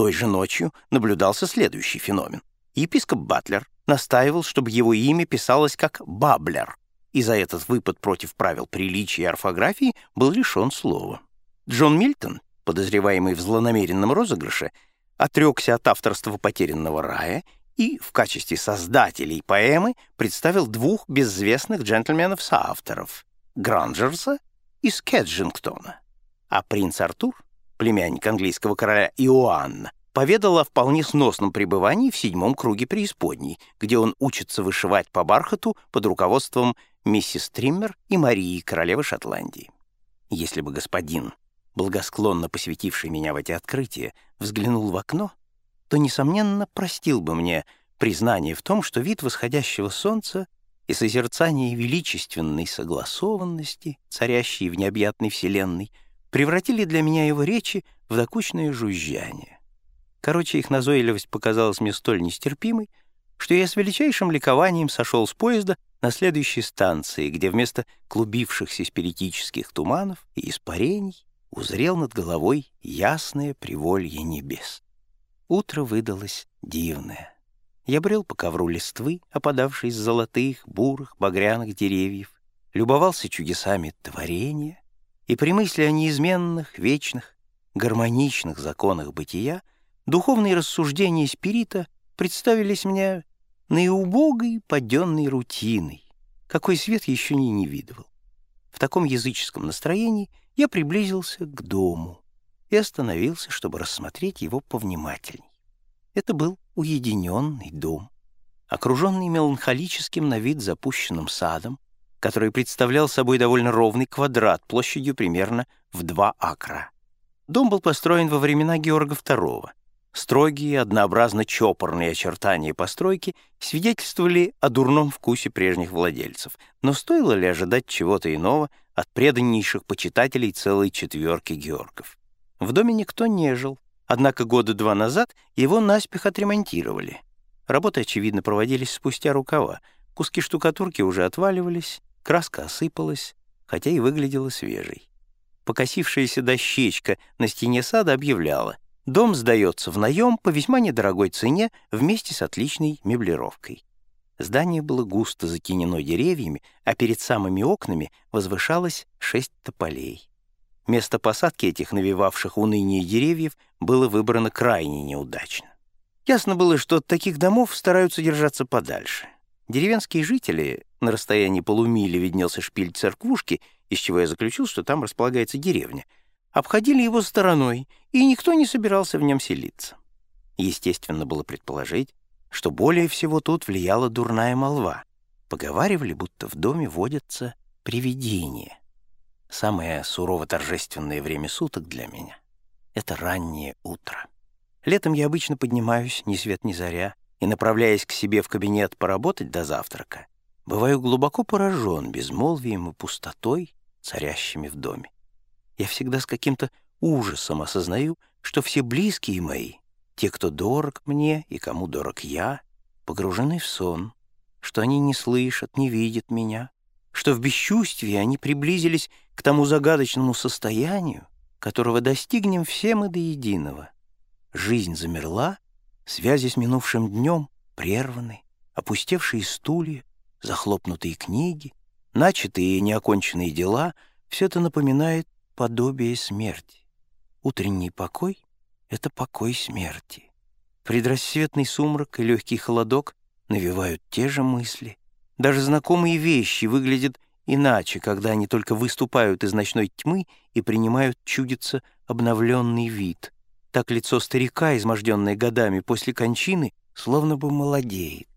Той же ночью наблюдался следующий феномен. Епископ Батлер настаивал, чтобы его имя писалось как «Баблер», и за этот выпад против правил приличия и орфографии был лишен слова. Джон Мильтон, подозреваемый в злонамеренном розыгрыше, отрекся от авторства «Потерянного рая» и в качестве создателей поэмы представил двух безвестных джентльменов-соавторов — Гранджерса и Скеджингтона. А принц Артур, племянник английского короля Иоанна, поведал о вполне сносном пребывании в седьмом круге преисподней, где он учится вышивать по бархату под руководством миссис Триммер и Марии, королевы Шотландии. Если бы господин, благосклонно посвятивший меня в эти открытия, взглянул в окно, то, несомненно, простил бы мне признание в том, что вид восходящего солнца и созерцание величественной согласованности, царящей в необъятной вселенной, превратили для меня его речи в докучное жужжание. Короче, их назойливость показалась мне столь нестерпимой, что я с величайшим ликованием сошел с поезда на следующей станции, где вместо клубившихся спиритических туманов и испарений узрел над головой ясное приволье небес. Утро выдалось дивное. Я брел по ковру листвы, опадавшей с золотых, бурых, багряных деревьев, любовался чудесами творения, и при мысли о неизменных, вечных, гармоничных законах бытия духовные рассуждения спирита представились мне наиубогой паденной рутиной, какой свет еще не не видывал. В таком языческом настроении я приблизился к дому и остановился, чтобы рассмотреть его повнимательней. Это был уединенный дом, окруженный меланхолическим на вид запущенным садом, который представлял собой довольно ровный квадрат площадью примерно в два акра. Дом был построен во времена Георга II, Строгие, однообразно чопорные очертания постройки свидетельствовали о дурном вкусе прежних владельцев, но стоило ли ожидать чего-то иного от преданнейших почитателей целой четверки Георгов? В доме никто не жил, однако года два назад его наспех отремонтировали. Работы, очевидно, проводились спустя рукава, куски штукатурки уже отваливались, краска осыпалась, хотя и выглядела свежей. Покосившаяся дощечка на стене сада объявляла — Дом сдается в наем по весьма недорогой цене вместе с отличной меблировкой. Здание было густо затенено деревьями, а перед самыми окнами возвышалось шесть тополей. Место посадки этих навевавших уныние деревьев было выбрано крайне неудачно. Ясно было, что от таких домов стараются держаться подальше. Деревенские жители, на расстоянии полумили виднелся шпиль церквушки, из чего я заключил, что там располагается деревня — обходили его стороной, и никто не собирался в нем селиться. Естественно было предположить, что более всего тут влияла дурная молва. Поговаривали, будто в доме водятся привидения. Самое сурово-торжественное время суток для меня — это раннее утро. Летом я обычно поднимаюсь ни свет ни заря и, направляясь к себе в кабинет поработать до завтрака, бываю глубоко поражен безмолвием и пустотой, царящими в доме я всегда с каким-то ужасом осознаю, что все близкие мои, те, кто дорог мне и кому дорог я, погружены в сон, что они не слышат, не видят меня, что в бесчувствии они приблизились к тому загадочному состоянию, которого достигнем все мы до единого. Жизнь замерла, связи с минувшим днем прерваны, опустевшие стулья, захлопнутые книги, начатые и неоконченные дела — все это напоминает подобие смерти. Утренний покой — это покой смерти. Предрассветный сумрак и легкий холодок навевают те же мысли. Даже знакомые вещи выглядят иначе, когда они только выступают из ночной тьмы и принимают чудиться обновленный вид. Так лицо старика, изможденное годами после кончины, словно бы молодеет.